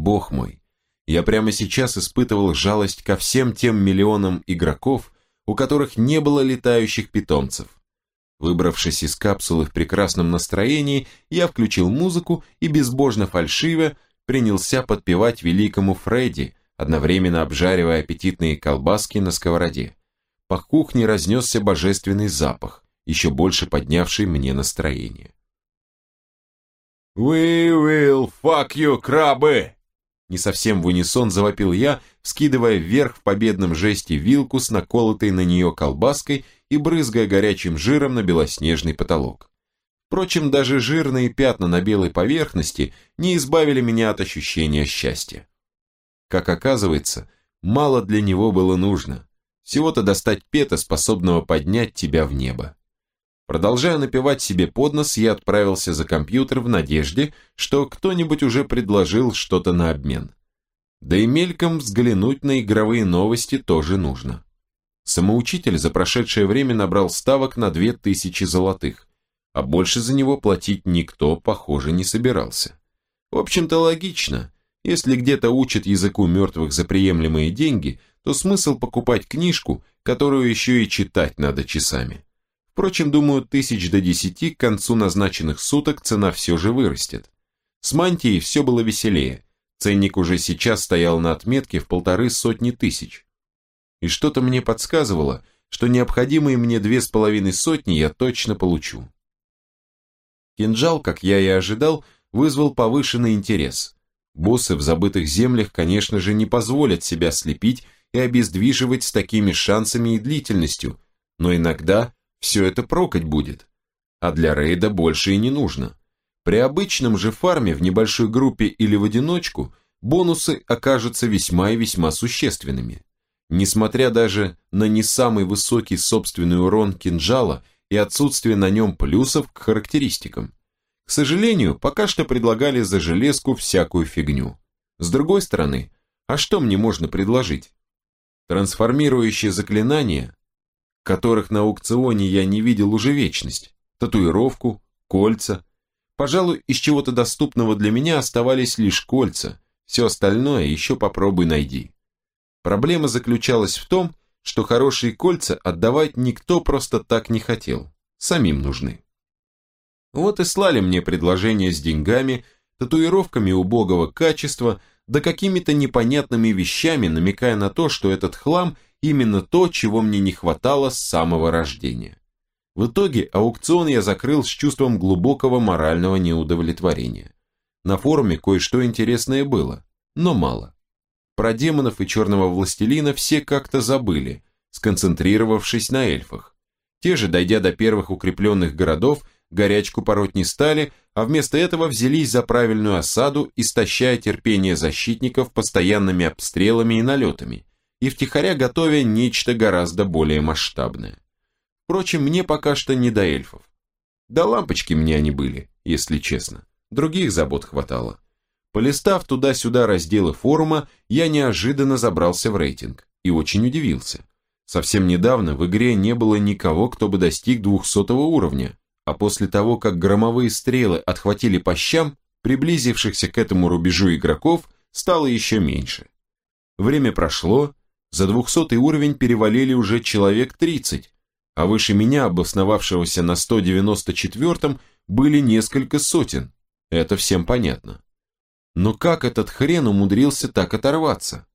Бог мой, я прямо сейчас испытывал жалость ко всем тем миллионам игроков, у которых не было летающих питомцев. Выбравшись из капсулы в прекрасном настроении, я включил музыку и безбожно фальшиво принялся подпевать великому Фредди, одновременно обжаривая аппетитные колбаски на сковороде. По кухне разнесся божественный запах, еще больше поднявший мне настроение. «We will fuck you, крабы!» Не совсем в унисон завопил я, вскидывая вверх в победном жесте вилку с наколотой на нее колбаской и брызгая горячим жиром на белоснежный потолок. Впрочем, даже жирные пятна на белой поверхности не избавили меня от ощущения счастья. Как оказывается, мало для него было нужно. Всего-то достать пета, способного поднять тебя в небо. Продолжая напевать себе под нос, я отправился за компьютер в надежде, что кто-нибудь уже предложил что-то на обмен. Да и мельком взглянуть на игровые новости тоже нужно. Самоучитель за прошедшее время набрал ставок на 2000 золотых, а больше за него платить никто, похоже, не собирался. В общем-то логично, если где-то учат языку мертвых за приемлемые деньги, то смысл покупать книжку, которую еще и читать надо часами. Впрочем, думаю, тысяч до десяти к концу назначенных суток цена все же вырастет. С мантией все было веселее. Ценник уже сейчас стоял на отметке в полторы сотни тысяч. И что-то мне подсказывало, что необходимые мне две с половиной сотни я точно получу. Кинжал, как я и ожидал, вызвал повышенный интерес. Боссы в забытых землях, конечно же, не позволят себя слепить и обездвиживать с такими шансами и длительностью, но иногда все это прокать будет. А для рейда больше и не нужно. При обычном же фарме в небольшой группе или в одиночку бонусы окажутся весьма и весьма существенными. Несмотря даже на не самый высокий собственный урон кинжала и отсутствие на нем плюсов к характеристикам. К сожалению, пока что предлагали за железку всякую фигню. С другой стороны, а что мне можно предложить? Трансформирующие заклинания которых на аукционе я не видел уже вечность, татуировку, кольца. Пожалуй, из чего-то доступного для меня оставались лишь кольца, все остальное еще попробуй найди. Проблема заключалась в том, что хорошие кольца отдавать никто просто так не хотел, самим нужны. Вот и слали мне предложения с деньгами, татуировками убогого качества, да какими-то непонятными вещами, намекая на то, что этот хлам – именно то, чего мне не хватало с самого рождения. В итоге аукцион я закрыл с чувством глубокого морального неудовлетворения. На форуме кое-что интересное было, но мало. Про демонов и черного властелина все как-то забыли, сконцентрировавшись на эльфах. Те же, дойдя до первых укрепленных городов, горячку пороть не стали, а вместо этого взялись за правильную осаду, истощая терпение защитников постоянными обстрелами и налетами, и втихаря готовя нечто гораздо более масштабное. Впрочем, мне пока что не до эльфов. Да лампочки мне они были, если честно. Других забот хватало. Полистав туда-сюда разделы форума, я неожиданно забрался в рейтинг и очень удивился. Совсем недавно в игре не было никого, кто бы достиг 200 уровня, а после того, как громовые стрелы отхватили по щам, приблизившихся к этому рубежу игроков стало еще меньше. Время прошло, за двухсотый уровень перевалили уже человек 30, а выше меня, обосновавшегося на 194-м, были несколько сотен. Это всем понятно. Но как этот хрен умудрился так оторваться?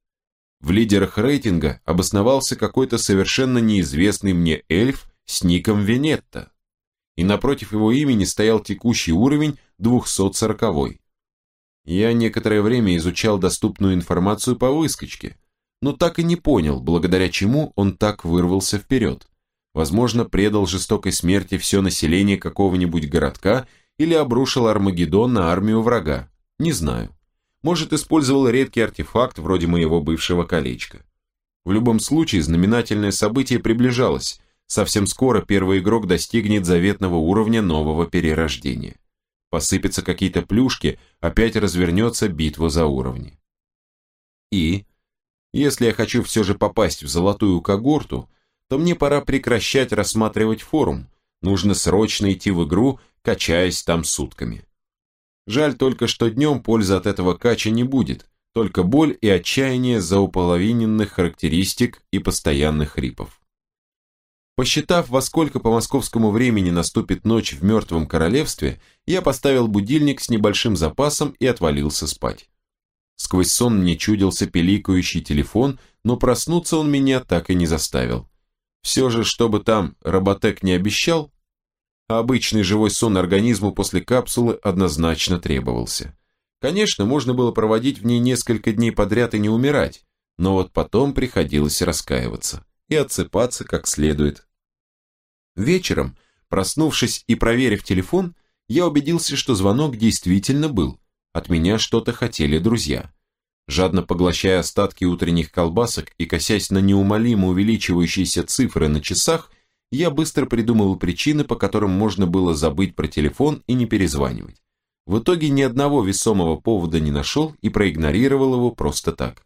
В лидерах рейтинга обосновался какой-то совершенно неизвестный мне эльф с ником Венетта. И напротив его имени стоял текущий уровень 240 -й. Я некоторое время изучал доступную информацию по выскочке, но так и не понял, благодаря чему он так вырвался вперед. Возможно, предал жестокой смерти все население какого-нибудь городка или обрушил Армагеддон на армию врага. Не знаю. Может, использовал редкий артефакт вроде моего бывшего колечка. В любом случае, знаменательное событие приближалось. Совсем скоро первый игрок достигнет заветного уровня нового перерождения. Посыпятся какие-то плюшки, опять развернется битва за уровни. И если я хочу все же попасть в золотую когорту, то мне пора прекращать рассматривать форум. Нужно срочно идти в игру, качаясь там сутками. Жаль только, что днем пользы от этого кача не будет, только боль и отчаяние зауполовиненных характеристик и постоянных хрипов. Посчитав, во сколько по московскому времени наступит ночь в мертвом королевстве, я поставил будильник с небольшим запасом и отвалился спать. Сквозь сон мне чудился пиликающий телефон, но проснуться он меня так и не заставил. Все же, чтобы там роботек не обещал, обычный живой сон организму после капсулы однозначно требовался. Конечно, можно было проводить в ней несколько дней подряд и не умирать, но вот потом приходилось раскаиваться и отсыпаться как следует. Вечером, проснувшись и проверив телефон, я убедился, что звонок действительно был. От меня что-то хотели друзья. Жадно поглощая остатки утренних колбасок и косясь на неумолимо увеличивающиеся цифры на часах, я быстро придумывал причины, по которым можно было забыть про телефон и не перезванивать. В итоге ни одного весомого повода не нашел и проигнорировал его просто так.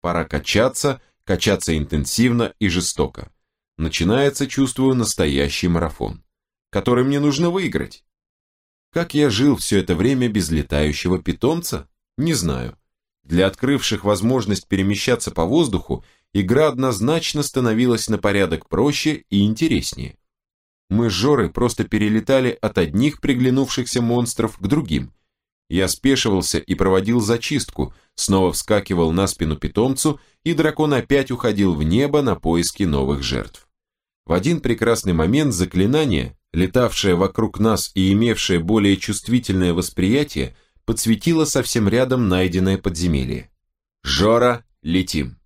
Пора качаться, качаться интенсивно и жестоко. Начинается, чувствую, настоящий марафон, который мне нужно выиграть. Как я жил все это время без летающего питомца? Не знаю. Для открывших возможность перемещаться по воздуху, игра однозначно становилась на порядок проще и интереснее. Мы с Жорой просто перелетали от одних приглянувшихся монстров к другим. Я спешивался и проводил зачистку, снова вскакивал на спину питомцу, и дракон опять уходил в небо на поиски новых жертв. В один прекрасный момент заклинание, летавшее вокруг нас и имевшее более чувствительное восприятие, подсветило совсем рядом найденное подземелье. «Жора, летим!»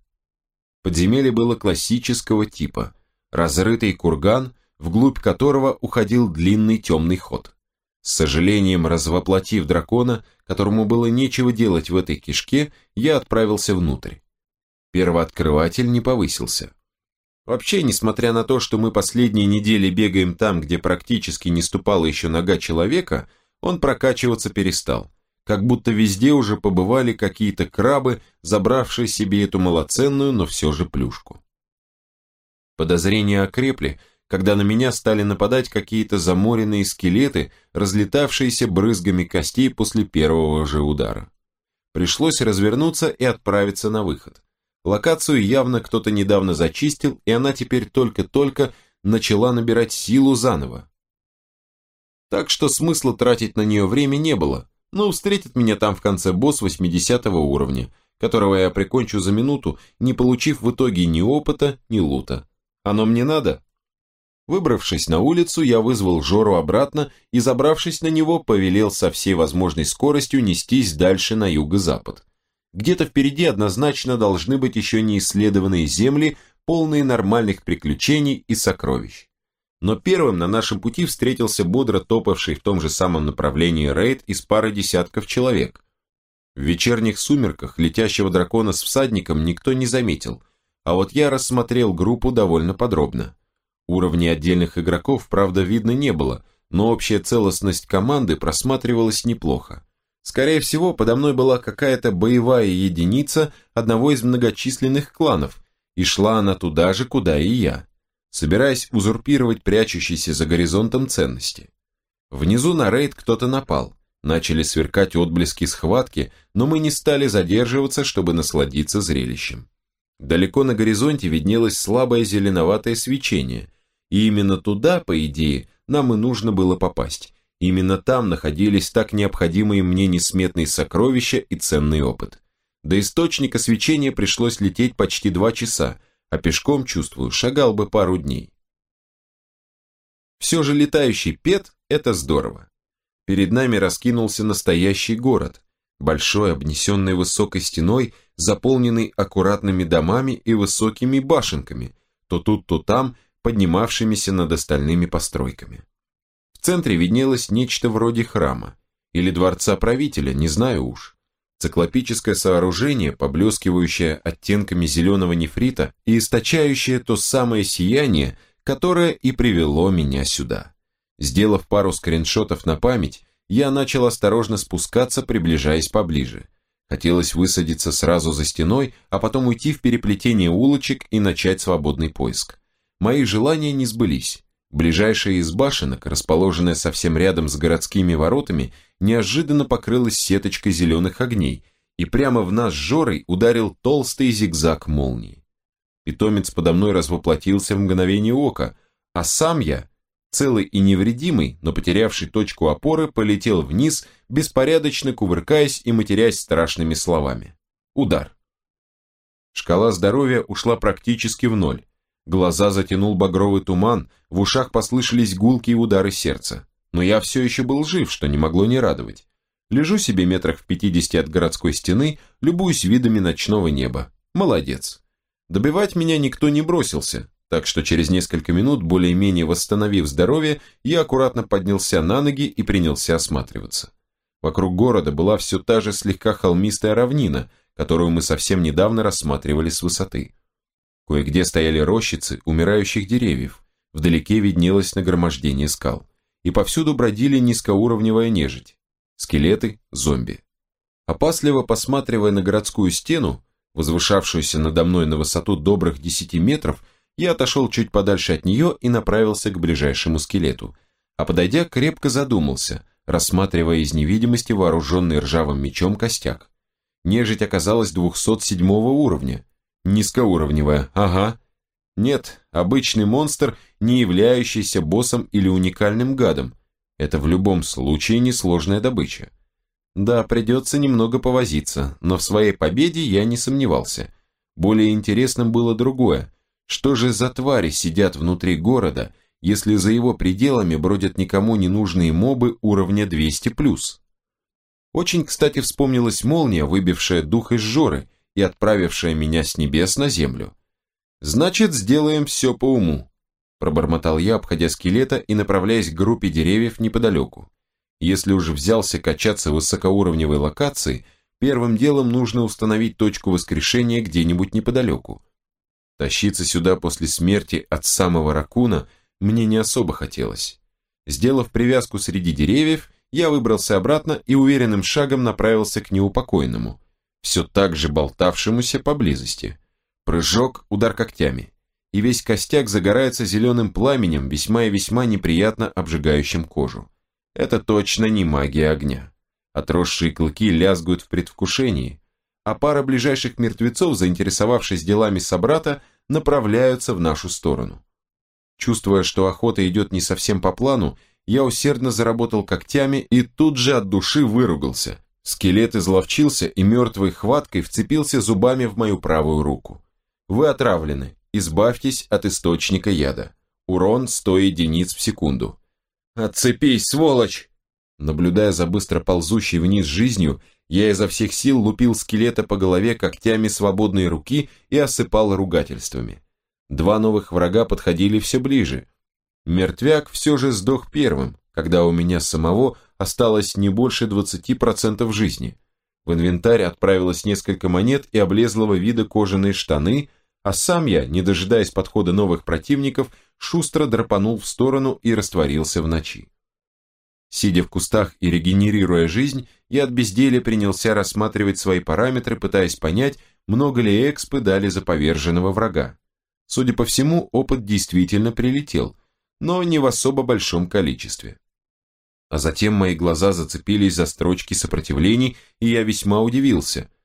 Подземелье было классического типа. Разрытый курган, вглубь которого уходил длинный темный ход. С сожалением развоплотив дракона, которому было нечего делать в этой кишке, я отправился внутрь. Первооткрыватель не повысился. Вообще, несмотря на то, что мы последние недели бегаем там, где практически не ступала еще нога человека, он прокачиваться перестал как будто везде уже побывали какие-то крабы, забравшие себе эту малоценную, но все же плюшку. Подозрения окрепли, когда на меня стали нападать какие-то заморенные скелеты, разлетавшиеся брызгами костей после первого же удара. Пришлось развернуться и отправиться на выход. Локацию явно кто-то недавно зачистил, и она теперь только-только начала набирать силу заново. Так что смысла тратить на нее время не было, но встретит меня там в конце босс 80 уровня, которого я прикончу за минуту, не получив в итоге ни опыта, ни лута. Оно мне надо? Выбравшись на улицу, я вызвал Жору обратно и, забравшись на него, повелел со всей возможной скоростью нестись дальше на юго-запад. Где-то впереди однозначно должны быть еще неисследованные земли, полные нормальных приключений и сокровищ. Но первым на нашем пути встретился бодро топавший в том же самом направлении рейд из пары десятков человек. В вечерних сумерках летящего дракона с всадником никто не заметил, а вот я рассмотрел группу довольно подробно. Уровней отдельных игроков, правда, видно не было, но общая целостность команды просматривалась неплохо. Скорее всего, подо мной была какая-то боевая единица одного из многочисленных кланов, и шла она туда же, куда и я собираясь узурпировать прячущиеся за горизонтом ценности. Внизу на рейд кто-то напал, начали сверкать отблески схватки, но мы не стали задерживаться, чтобы насладиться зрелищем. Далеко на горизонте виднелось слабое зеленоватое свечение, и именно туда, по идее, нам и нужно было попасть. Именно там находились так необходимые мне несметные сокровища и ценный опыт. До источника свечения пришлось лететь почти два часа, а пешком, чувствую, шагал бы пару дней. Все же летающий пет – это здорово. Перед нами раскинулся настоящий город, большой, обнесенный высокой стеной, заполненный аккуратными домами и высокими башенками, то тут, то там, поднимавшимися над остальными постройками. В центре виднелось нечто вроде храма, или дворца правителя, не знаю уж. Циклопическое сооружение, поблескивающее оттенками зеленого нефрита и источающее то самое сияние, которое и привело меня сюда. Сделав пару скриншотов на память, я начал осторожно спускаться, приближаясь поближе. Хотелось высадиться сразу за стеной, а потом уйти в переплетение улочек и начать свободный поиск. Мои желания не сбылись. Ближайшая из башенок, расположенная совсем рядом с городскими воротами, неожиданно покрылась сеточкой зеленых огней, и прямо в нас Жорой ударил толстый зигзаг молнии. Питомец подо мной развоплотился в мгновение ока, а сам я, целый и невредимый, но потерявший точку опоры, полетел вниз, беспорядочно кувыркаясь и матерясь страшными словами. Удар. Шкала здоровья ушла практически в ноль. Глаза затянул багровый туман, в ушах послышались гулкие удары сердца. Но я все еще был жив, что не могло не радовать. Лежу себе метрах в пятидесяти от городской стены, любуюсь видами ночного неба. Молодец. Добивать меня никто не бросился, так что через несколько минут, более-менее восстановив здоровье, я аккуратно поднялся на ноги и принялся осматриваться. Вокруг города была все та же слегка холмистая равнина, которую мы совсем недавно рассматривали с высоты. Кое-где стояли рощицы умирающих деревьев, вдалеке виднелось нагромождение скал, и повсюду бродили низкоуровневая нежить скелеты, зомби. Опасливо посматривая на городскую стену, возвышавшуюся надо мной на высоту добрых 10 метров, я отошел чуть подальше от нее и направился к ближайшему скелету, а подойдя, крепко задумался, рассматривая из невидимости вооруженный ржавым мечом костяк. Нежить оказалась 207 уровня. Низкоуровневая, ага. Нет, обычный монстр, не являющийся боссом или уникальным гадом, это в любом случае несложная добыча. Да, придется немного повозиться, но в своей победе я не сомневался. Более интересным было другое. Что же за твари сидят внутри города, если за его пределами бродят никому не нужные мобы уровня 200+. Очень, кстати, вспомнилась молния, выбившая дух из Жоры и отправившая меня с небес на землю. Значит, сделаем все по уму пробормотал я, обходя скелета и направляясь к группе деревьев неподалеку. Если уже взялся качаться в высокоуровневой локации, первым делом нужно установить точку воскрешения где-нибудь неподалеку. Тащиться сюда после смерти от самого ракуна мне не особо хотелось. Сделав привязку среди деревьев, я выбрался обратно и уверенным шагом направился к неупокоенному, все так же болтавшемуся поблизости. Прыжок, удар когтями и весь костяк загорается зеленым пламенем, весьма и весьма неприятно обжигающим кожу. Это точно не магия огня. Отросшие клыки лязгают в предвкушении, а пара ближайших мертвецов, заинтересовавшись делами собрата, направляются в нашу сторону. Чувствуя, что охота идет не совсем по плану, я усердно заработал когтями и тут же от души выругался. Скелет изловчился и мертвой хваткой вцепился зубами в мою правую руку. Вы отравлены, Избавьтесь от источника яда. Урон 100 единиц в секунду. «Отцепись, сволочь!» Наблюдая за быстро ползущей вниз жизнью, я изо всех сил лупил скелета по голове когтями свободной руки и осыпал ругательствами. Два новых врага подходили все ближе. Мертвяк все же сдох первым, когда у меня самого осталось не больше 20% жизни. В инвентарь отправилось несколько монет и облезлого вида кожаные штаны – а сам я, не дожидаясь подхода новых противников, шустро драпанул в сторону и растворился в ночи. Сидя в кустах и регенерируя жизнь, я от безделия принялся рассматривать свои параметры, пытаясь понять, много ли экспы дали за поверженного врага. Судя по всему, опыт действительно прилетел, но не в особо большом количестве. А затем мои глаза зацепились за строчки сопротивлений, и я весьма удивился –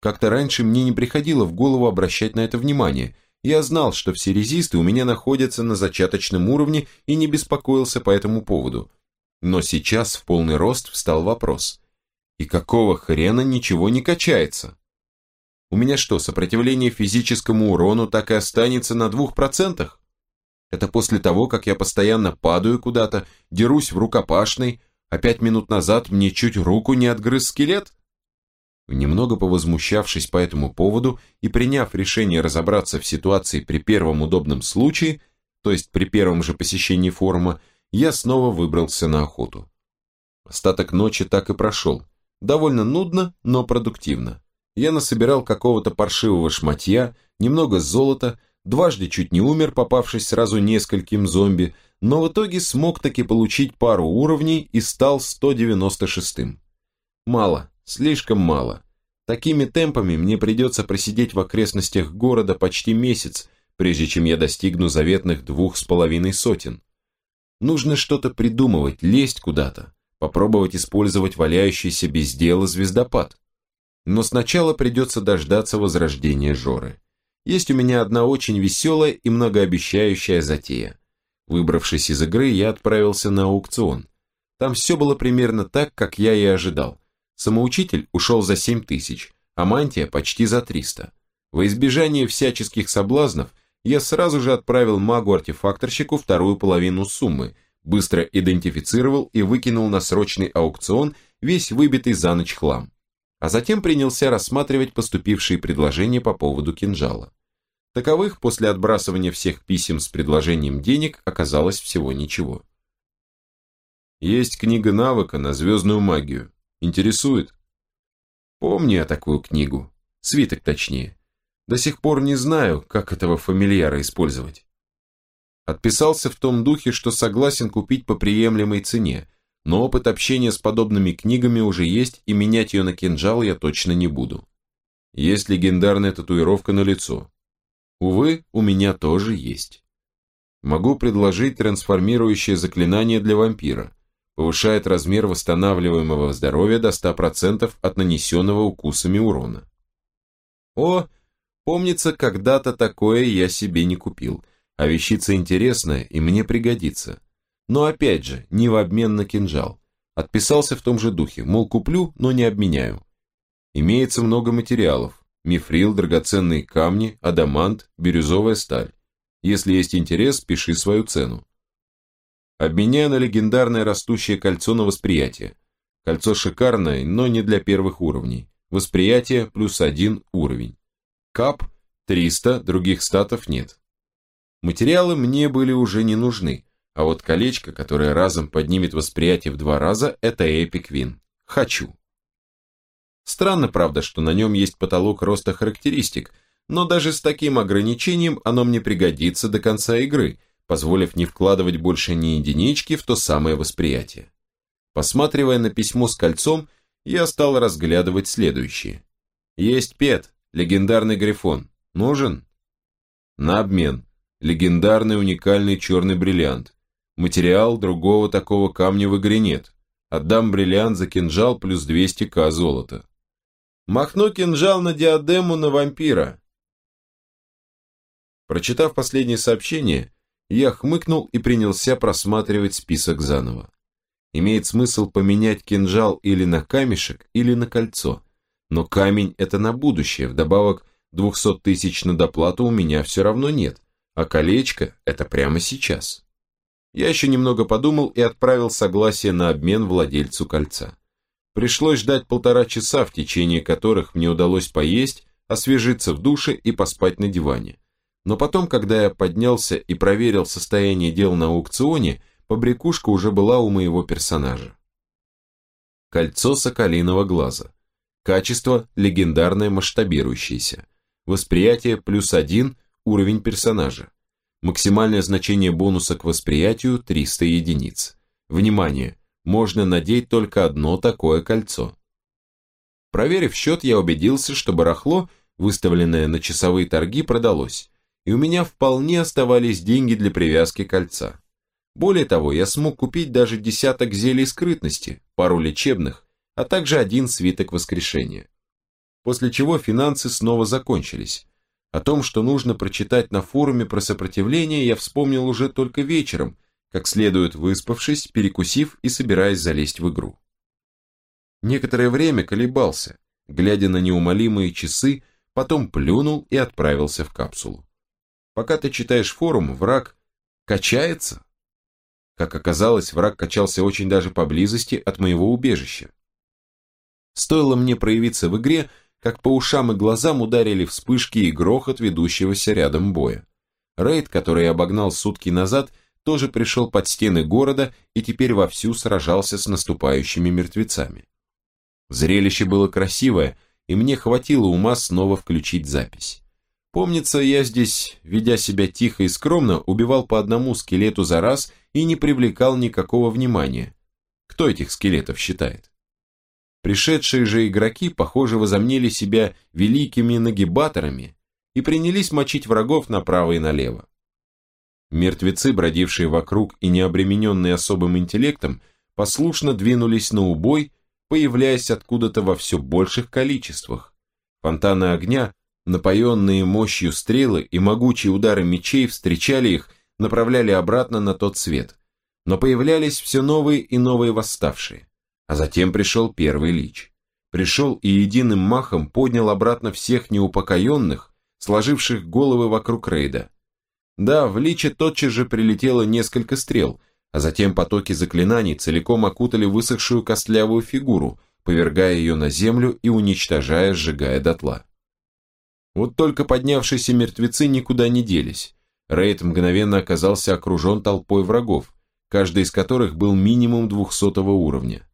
как-то раньше мне не приходило в голову обращать на это внимание. Я знал, что все резисты у меня находятся на зачаточном уровне и не беспокоился по этому поводу. Но сейчас в полный рост встал вопрос. И какого хрена ничего не качается? У меня что, сопротивление физическому урону так и останется на двух процентах? Это после того, как я постоянно падаю куда-то, дерусь в рукопашной, а пять минут назад мне чуть руку не отгрыз скелет? Немного повозмущавшись по этому поводу и приняв решение разобраться в ситуации при первом удобном случае, то есть при первом же посещении форума, я снова выбрался на охоту. Остаток ночи так и прошел. Довольно нудно, но продуктивно. Я насобирал какого-то паршивого шматья, немного золота, дважды чуть не умер, попавшись сразу нескольким зомби, но в итоге смог таки получить пару уровней и стал 196-м. Мало, Слишком мало. Такими темпами мне придется просидеть в окрестностях города почти месяц, прежде чем я достигну заветных двух с половиной сотен. Нужно что-то придумывать, лезть куда-то, попробовать использовать валяющийся без дела звездопад. Но сначала придется дождаться возрождения Жоры. Есть у меня одна очень веселая и многообещающая затея. Выбравшись из игры, я отправился на аукцион. Там все было примерно так, как я и ожидал. Самоучитель ушел за 7 тысяч, а мантия почти за 300. Во избежание всяческих соблазнов, я сразу же отправил магу-артефакторщику вторую половину суммы, быстро идентифицировал и выкинул на срочный аукцион весь выбитый за ночь хлам. А затем принялся рассматривать поступившие предложения по поводу кинжала. Таковых после отбрасывания всех писем с предложением денег оказалось всего ничего. Есть книга навыка на звездную магию. Интересует? Помню я такую книгу. Свиток точнее. До сих пор не знаю, как этого фамильяра использовать. Отписался в том духе, что согласен купить по приемлемой цене, но опыт общения с подобными книгами уже есть, и менять ее на кинжал я точно не буду. Есть легендарная татуировка на лицо. Увы, у меня тоже есть. Могу предложить трансформирующее заклинание для вампира. Повышает размер восстанавливаемого здоровья до 100% от нанесенного укусами урона. О, Помнится, когда-то такое я себе не купил, а вещица интересная и мне пригодится. Но опять же, не в обмен на кинжал. Отписался в том же духе, мол, куплю, но не обменяю. Имеется много материалов. Мифрил, драгоценные камни, адамант, бирюзовая сталь. Если есть интерес, пиши свою цену. Обменяю на легендарное растущее кольцо на восприятие. Кольцо шикарное, но не для первых уровней. Восприятие плюс один уровень. Кап 300, других статов нет. Материалы мне были уже не нужны, а вот колечко, которое разом поднимет восприятие в два раза, это Эпик Вин. Хочу. Странно, правда, что на нем есть потолок роста характеристик, но даже с таким ограничением оно мне пригодится до конца игры, позволив не вкладывать больше ни единички в то самое восприятие. Посматривая на письмо с кольцом, я стал разглядывать следующее. Есть Пет, Легендарный грифон. Нужен? На обмен. Легендарный уникальный черный бриллиант. Материал другого такого камня в игре нет. Отдам бриллиант за кинжал плюс 200к золота. Махну кинжал на диадему на вампира. Прочитав последнее сообщение, я хмыкнул и принялся просматривать список заново. Имеет смысл поменять кинжал или на камешек, или на кольцо. Но камень – это на будущее, вдобавок 200 тысяч на доплату у меня все равно нет, а колечко – это прямо сейчас. Я еще немного подумал и отправил согласие на обмен владельцу кольца. Пришлось ждать полтора часа, в течение которых мне удалось поесть, освежиться в душе и поспать на диване. Но потом, когда я поднялся и проверил состояние дел на аукционе, побрякушка уже была у моего персонажа. Кольцо соколиного глаза. Качество – легендарное масштабирующееся. Восприятие плюс один уровень персонажа. Максимальное значение бонуса к восприятию 300 единиц. Внимание! Можно надеть только одно такое кольцо. Проверив счет, я убедился, что барахло, выставленное на часовые торги, продалось, и у меня вполне оставались деньги для привязки кольца. Более того, я смог купить даже десяток зелий скрытности, пару лечебных а также один свиток воскрешения. После чего финансы снова закончились. О том, что нужно прочитать на форуме про сопротивление, я вспомнил уже только вечером, как следует выспавшись, перекусив и собираясь залезть в игру. Некоторое время колебался, глядя на неумолимые часы, потом плюнул и отправился в капсулу. Пока ты читаешь форум, враг качается. Как оказалось, враг качался очень даже поблизости от моего убежища. Стоило мне проявиться в игре, как по ушам и глазам ударили вспышки и грохот ведущегося рядом боя. Рейд, который обогнал сутки назад, тоже пришел под стены города и теперь вовсю сражался с наступающими мертвецами. Зрелище было красивое, и мне хватило ума снова включить запись. Помнится, я здесь, ведя себя тихо и скромно, убивал по одному скелету за раз и не привлекал никакого внимания. Кто этих скелетов считает? Пришедшие же игроки, похоже, возомнили себя великими нагибаторами и принялись мочить врагов направо и налево. Мертвецы, бродившие вокруг и не обремененные особым интеллектом, послушно двинулись на убой, появляясь откуда-то во все больших количествах. Фонтаны огня, напоенные мощью стрелы и могучие удары мечей встречали их, направляли обратно на тот свет. Но появлялись все новые и новые восставшие. А затем пришел первый лич. Пришел и единым махом поднял обратно всех неупокоенных, сложивших головы вокруг рейда. Да, в личе тотчас же прилетело несколько стрел, а затем потоки заклинаний целиком окутали высохшую костлявую фигуру, повергая ее на землю и уничтожая, сжигая дотла. Вот только поднявшиеся мертвецы никуда не делись. Рейд мгновенно оказался окружен толпой врагов, каждый из которых был минимум двухсотого уровня.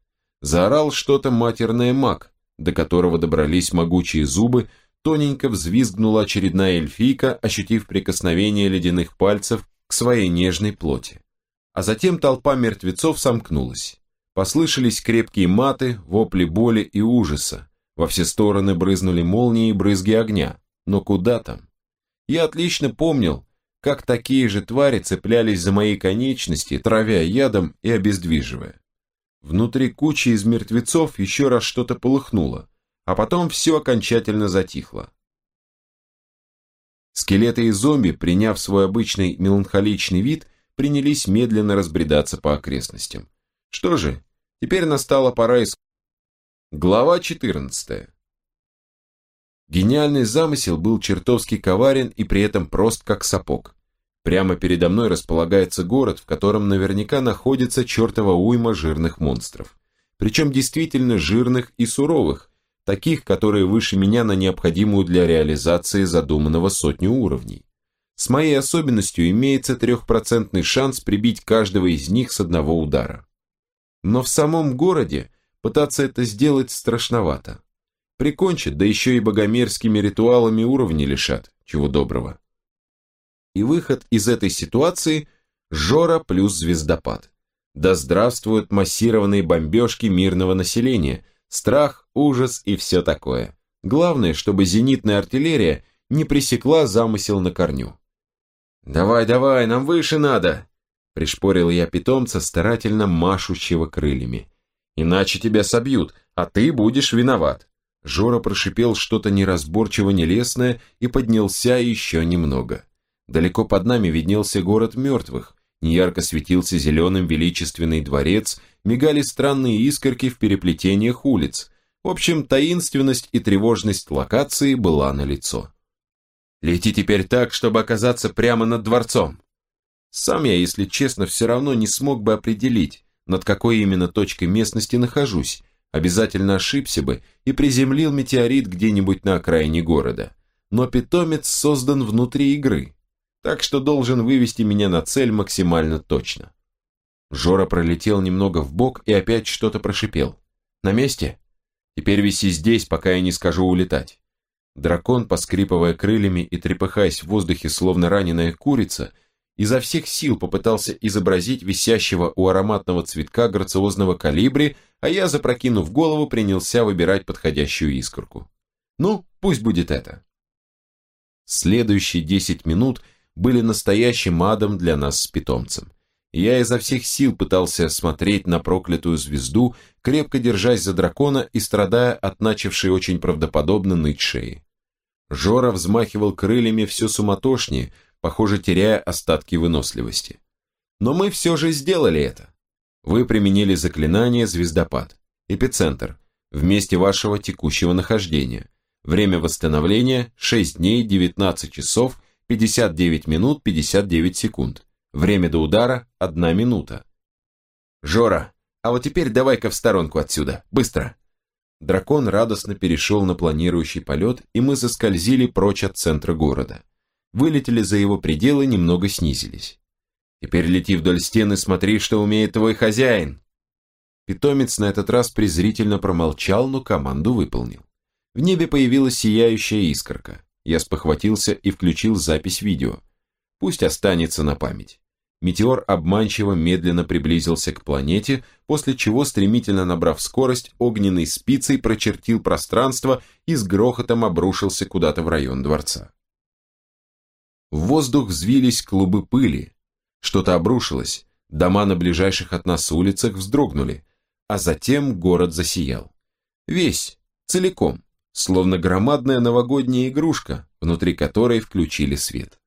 Заорал что-то матерное маг, до которого добрались могучие зубы, тоненько взвизгнула очередная эльфийка, ощутив прикосновение ледяных пальцев к своей нежной плоти. А затем толпа мертвецов сомкнулась. Послышались крепкие маты, вопли боли и ужаса. Во все стороны брызнули молнии и брызги огня. Но куда там? Я отлично помнил, как такие же твари цеплялись за мои конечности, травя ядом и обездвиживая. Внутри кучи из мертвецов еще раз что-то полыхнуло, а потом все окончательно затихло. Скелеты и зомби, приняв свой обычный меланхоличный вид, принялись медленно разбредаться по окрестностям. Что же, теперь настала пора из... Глава 14. Гениальный замысел был чертовски коварен и при этом прост как сапог. Прямо передо мной располагается город, в котором наверняка находится чертова уйма жирных монстров. Причем действительно жирных и суровых, таких, которые выше меня на необходимую для реализации задуманного сотню уровней. С моей особенностью имеется трехпроцентный шанс прибить каждого из них с одного удара. Но в самом городе пытаться это сделать страшновато. Прикончат, да еще и богомерзкими ритуалами уровни лишат, чего доброго. И выход из этой ситуации – Жора плюс звездопад. Да здравствуют массированные бомбежки мирного населения, страх, ужас и все такое. Главное, чтобы зенитная артиллерия не пресекла замысел на корню. «Давай, давай, нам выше надо!» Пришпорил я питомца, старательно машущего крыльями. «Иначе тебя собьют, а ты будешь виноват». Жора прошипел что-то неразборчиво нелестное и поднялся еще немного. Далеко под нами виднелся город мертвых, неярко светился зеленым величественный дворец, мигали странные искорки в переплетениях улиц. В общем, таинственность и тревожность локации была налицо. «Лети теперь так, чтобы оказаться прямо над дворцом». Сам я, если честно, все равно не смог бы определить, над какой именно точкой местности нахожусь, обязательно ошибся бы и приземлил метеорит где-нибудь на окраине города. Но питомец создан внутри игры, так что должен вывести меня на цель максимально точно. Жора пролетел немного в бок и опять что-то прошипел. «На месте? Теперь виси здесь, пока я не скажу улетать». Дракон, поскрипывая крыльями и трепыхаясь в воздухе, словно раненая курица, изо всех сил попытался изобразить висящего у ароматного цветка грациозного калибри, а я, запрокинув голову, принялся выбирать подходящую искорку. Ну, пусть будет это. Следующие десять минут были настоящим адом для нас с питомцем. Я изо всех сил пытался смотреть на проклятую звезду, крепко держась за дракона и страдая от начавшей очень правдоподобно ныть шеи. Жора взмахивал крыльями все суматошнее, похоже, теряя остатки выносливости. Но мы все же сделали это. Вы применили заклинание «Звездопад». Эпицентр. В месте вашего текущего нахождения. Время восстановления 6 дней 19 часов 59 минут 59 секунд. Время до удара 1 минута. Жора, а вот теперь давай-ка в сторонку отсюда, быстро. Дракон радостно перешел на планирующий полет, и мы заскользили прочь от центра города вылетели за его пределы, немного снизились. Теперь лети вдоль стены, смотри, что умеет твой хозяин. Питомец на этот раз презрительно промолчал, но команду выполнил. В небе появилась сияющая искорка. Я спохватился и включил запись видео. Пусть останется на память. Метеор обманчиво медленно приблизился к планете, после чего, стремительно набрав скорость, огненной спицей прочертил пространство и с грохотом обрушился куда-то в район дворца. В воздух взвились клубы пыли. Что-то обрушилось. Дома на ближайших от нас улицах вздрогнули. а затем город засиял. Весь, целиком, словно громадная новогодняя игрушка, внутри которой включили свет.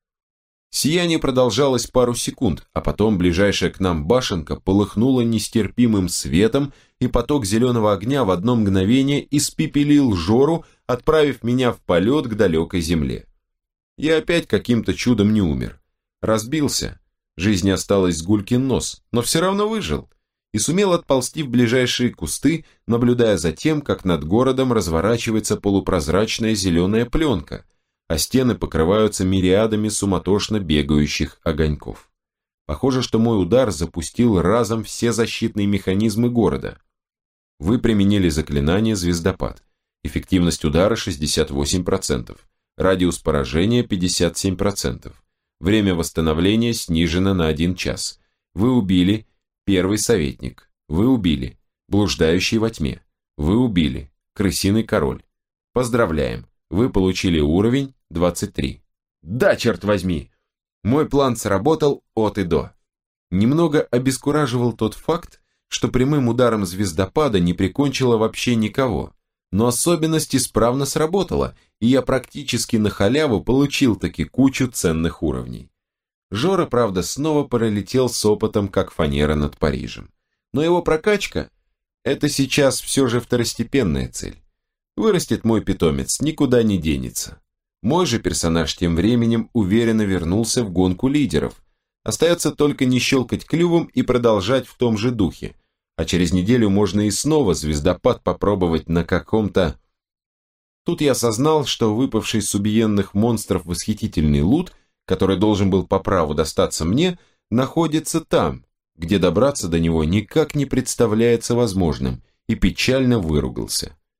Сияние продолжалось пару секунд, а потом ближайшая к нам башенка полыхнула нестерпимым светом, и поток зеленого огня в одно мгновение испепелил Жору, отправив меня в полет к далекой земле. Я опять каким-то чудом не умер. Разбился. Жизни осталось с гулькин нос, но все равно выжил. И сумел отползти в ближайшие кусты, наблюдая за тем, как над городом разворачивается полупрозрачная зеленая пленка – а стены покрываются мириадами суматошно бегающих огоньков. Похоже, что мой удар запустил разом все защитные механизмы города. Вы применили заклинание «Звездопад». Эффективность удара 68%, радиус поражения 57%. Время восстановления снижено на 1 час. Вы убили первый советник. Вы убили блуждающий во тьме. Вы убили крысиный король. Поздравляем, вы получили уровень 23. Да, черт возьми! Мой план сработал от и до. Немного обескураживал тот факт, что прямым ударом звездопада не прикончила вообще никого. Но особенность исправно сработала, и я практически на халяву получил таки кучу ценных уровней. Жора, правда, снова пролетел с опытом, как фанера над Парижем. Но его прокачка – это сейчас все же второстепенная цель. Вырастет мой питомец, никуда не денется. Мой же персонаж тем временем уверенно вернулся в гонку лидеров. Остается только не щелкать клювом и продолжать в том же духе. А через неделю можно и снова звездопад попробовать на каком-то... Тут я осознал, что выпавший с убиенных монстров восхитительный лут, который должен был по праву достаться мне, находится там, где добраться до него никак не представляется возможным, и печально выругался.